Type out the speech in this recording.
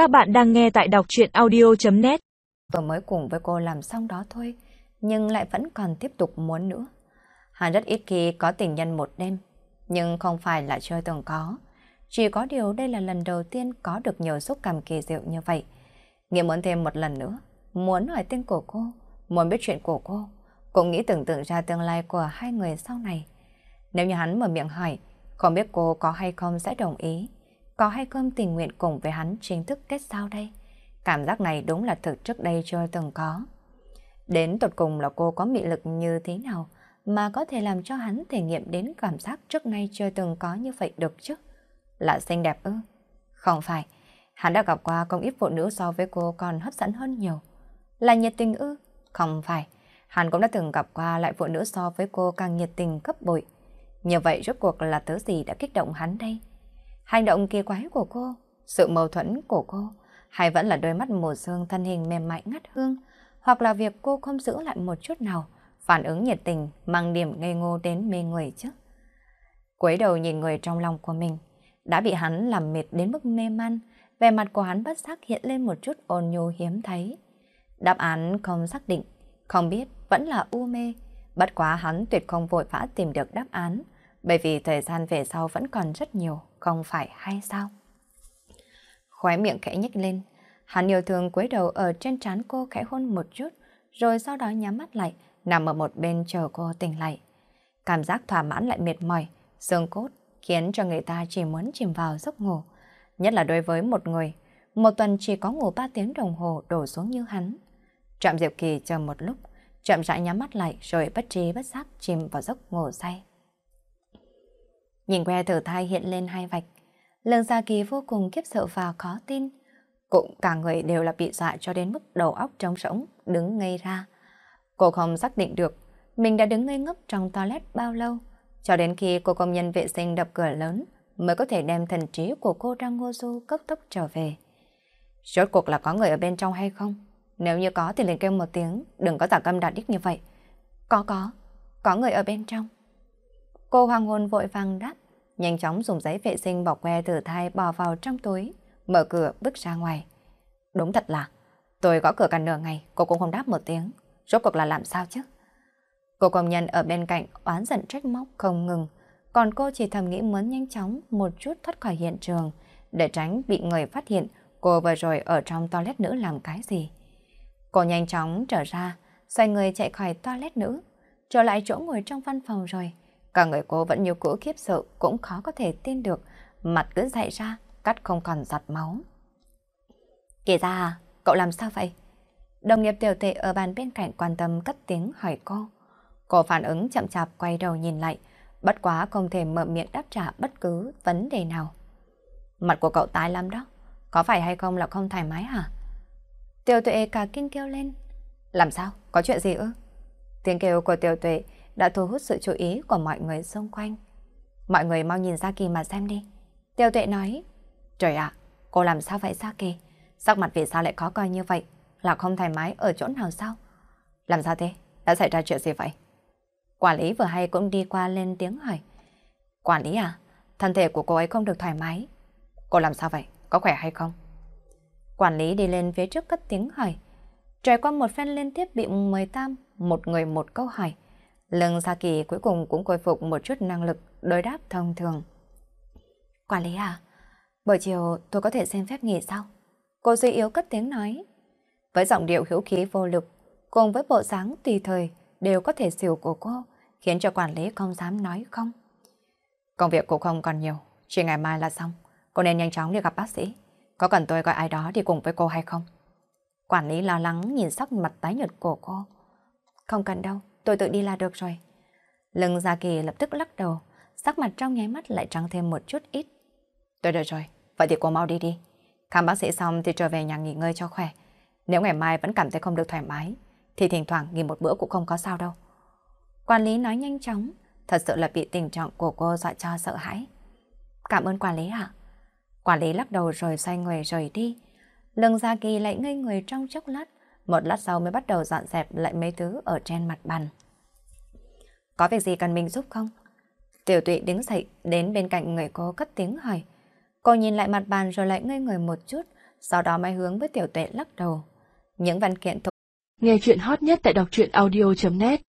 Các bạn đang nghe tại đọc chuyện audio.net tôi mới cùng với cô làm xong đó thôi, nhưng lại vẫn còn tiếp tục muốn nữa. Hắn rất ít khi có tình nhân một đêm, nhưng không phải là chưa từng có. Chỉ có điều đây là lần đầu tiên có được nhiều xúc cảm kỳ diệu như vậy. Nghĩa muốn thêm một lần nữa, muốn hỏi tên của cô, muốn biết chuyện của cô, cũng nghĩ tưởng tượng ra tương lai của hai người sau này. Nếu như hắn mở miệng hỏi, không biết cô có hay không sẽ đồng ý, có hay không tình nguyện cùng với hắn chính thức kết giao đây. Cảm giác này đúng là thực trước đây chưa từng có. Đến tột cùng là cô có mị lực như thế nào mà có thể làm cho hắn thể nghiệm đến cảm giác trước nay chưa từng có như vậy được chứ? Là xinh đẹp ư? Không phải, hắn đã gặp qua không ít phụ nữ so với cô còn hấp dẫn hơn nhiều. Là nhiệt tình ư? Không phải, hắn cũng đã từng gặp qua lại phụ nữ so với cô càng nhiệt tình cấp bội. Như vậy rốt cuộc là thứ gì đã kích động hắn đây? Hành động kỳ quái của cô, sự mâu thuẫn của cô, hay vẫn là đôi mắt màu sương thân hình mềm mại ngắt hương, hoặc là việc cô không giữ lại một chút nào, phản ứng nhiệt tình, mang điểm ngây ngô đến mê người chứ. Quấy đầu nhìn người trong lòng của mình, đã bị hắn làm mệt đến mức mê man, vẻ mặt của hắn bất giác hiện lên một chút ôn nhu hiếm thấy. Đáp án không xác định, không biết, vẫn là u mê. Bất quá hắn tuyệt không vội vã tìm được đáp án, bởi vì thời gian về sau vẫn còn rất nhiều, không phải hay sao? Khóe miệng khẽ nhếch lên, hắn yêu thương cúi đầu ở trên trán cô khẽ hôn một chút, rồi sau đó nhắm mắt lại, nằm ở một bên chờ cô tỉnh lại. Cảm giác thỏa mãn lại mệt mỏi, xương cốt, khiến cho người ta chỉ muốn chìm vào giấc ngủ. Nhất là đối với một người, một tuần chỉ có ngủ 3 tiếng đồng hồ đổ xuống như hắn. Trạm Diệp Kỳ chờ một lúc, chậm rãi nhắm mắt lại rồi bất trí bất giác chìm vào giấc ngủ say. Nhìn que thử thai hiện lên hai vạch, Lương Gia Kỳ vô cùng kiếp sợ và khó tin. Cũng cả người đều là bị dọa cho đến mức đầu óc trống rỗng, đứng ngây ra. Cô không xác định được mình đã đứng ngây ngốc trong toilet bao lâu, cho đến khi cô công nhân vệ sinh đập cửa lớn mới có thể đem thần trí của cô Trang Ngô Du cấp tốc trở về. Rốt cuộc là có người ở bên trong hay không? Nếu như có thì liền kêu một tiếng, đừng có giả câm đạt đích như vậy. Có có, có người ở bên trong. Cô hoàng hồn vội vàng đáp, nhanh chóng dùng giấy vệ sinh bọc que thử thai bỏ vào trong túi, mở cửa bước ra ngoài. Đúng thật là, tôi gõ cửa cả nửa ngày, cô cũng không đáp một tiếng. Rốt cuộc là làm sao chứ? Cô công nhân ở bên cạnh oán giận trách móc không ngừng, còn cô chỉ thầm nghĩ muốn nhanh chóng một chút thoát khỏi hiện trường, để tránh bị người phát hiện cô vừa rồi ở trong toilet nữ làm cái gì. Cô nhanh chóng trở ra, xoay người chạy khỏi toilet nữ, trở lại chỗ ngồi trong văn phòng rồi. Cả người cô vẫn như cũ khiếp sợ, cũng khó có thể tin được, mặt cứ dậy ra, cắt không còn giọt máu. Kể ra à, cậu làm sao vậy? Đồng nghiệp tiểu tệ ở bàn bên cạnh quan tâm cất tiếng hỏi cô. Cô phản ứng chậm chạp quay đầu nhìn lại, bất quá không thể mở miệng đáp trả bất cứ vấn đề nào. Mặt của cậu tái lắm đó, có phải hay không là không thoải mái hả? Tiểu tuệ cả kinh kêu lên. Làm sao? Có chuyện gì ư? Tiếng kêu của tiểu tuệ đã thu hút sự chú ý của mọi người xung quanh. Mọi người mau nhìn Sa Kỳ mà xem đi. Tiêu tuệ nói, trời ạ, cô làm sao vậy Sa Kỳ? Sắc mặt vì sao lại khó coi như vậy? Là không thoải mái ở chỗ nào sao? Làm sao thế? Đã xảy ra chuyện gì vậy? Quản lý vừa hay cũng đi qua lên tiếng hỏi. Quản lý à, thân thể của cô ấy không được thoải mái. Cô làm sao vậy? Có khỏe hay không? Quản lý đi lên phía trước cất tiếng hỏi. Trải qua một phen liên tiếp bị mời tam, một người một câu hỏi. Lương Sa Kỳ cuối cùng cũng khôi phục một chút năng lực đối đáp thông thường. Quản lý à, buổi chiều tôi có thể xem phép nghỉ sao? Cô suy yếu cất tiếng nói. Với giọng điệu hữu khí vô lực, cùng với bộ dáng tùy thời đều có thể xỉu của cô, khiến cho quản lý không dám nói không. Công việc của không còn nhiều, chỉ ngày mai là xong. Cô nên nhanh chóng đi gặp bác sĩ. Có cần tôi gọi ai đó đi cùng với cô hay không? Quản lý lo lắng nhìn sắc mặt tái nhợt của cô. Không cần đâu, tôi tự đi là được rồi. Lưng Gia Kỳ lập tức lắc đầu, sắc mặt trong nháy mắt lại trắng thêm một chút ít. Tôi được rồi, vậy thì cô mau đi đi. Khám bác sĩ xong thì trở về nhà nghỉ ngơi cho khỏe. Nếu ngày mai vẫn cảm thấy không được thoải mái, thì thỉnh thoảng nghỉ một bữa cũng không có sao đâu. Quản lý nói nhanh chóng, thật sự là bị tình trạng của cô dọa cho sợ hãi. Cảm ơn quản lý ạ. Quản lý lắc đầu rồi xoay người rời đi. Lưng Gia Kỳ lại ngây người trong chốc lát, một lát sau mới bắt đầu dọn dẹp lại mấy thứ ở trên mặt bàn. Có việc gì cần mình giúp không? Tiểu tụy đứng dậy đến bên cạnh người cô cất tiếng hỏi. Cô nhìn lại mặt bàn rồi lại ngây người một chút, sau đó mới hướng với tiểu tuệ lắc đầu. Những văn kiện thuộc Nghe chuyện hot nhất tại đọc truyện audio.net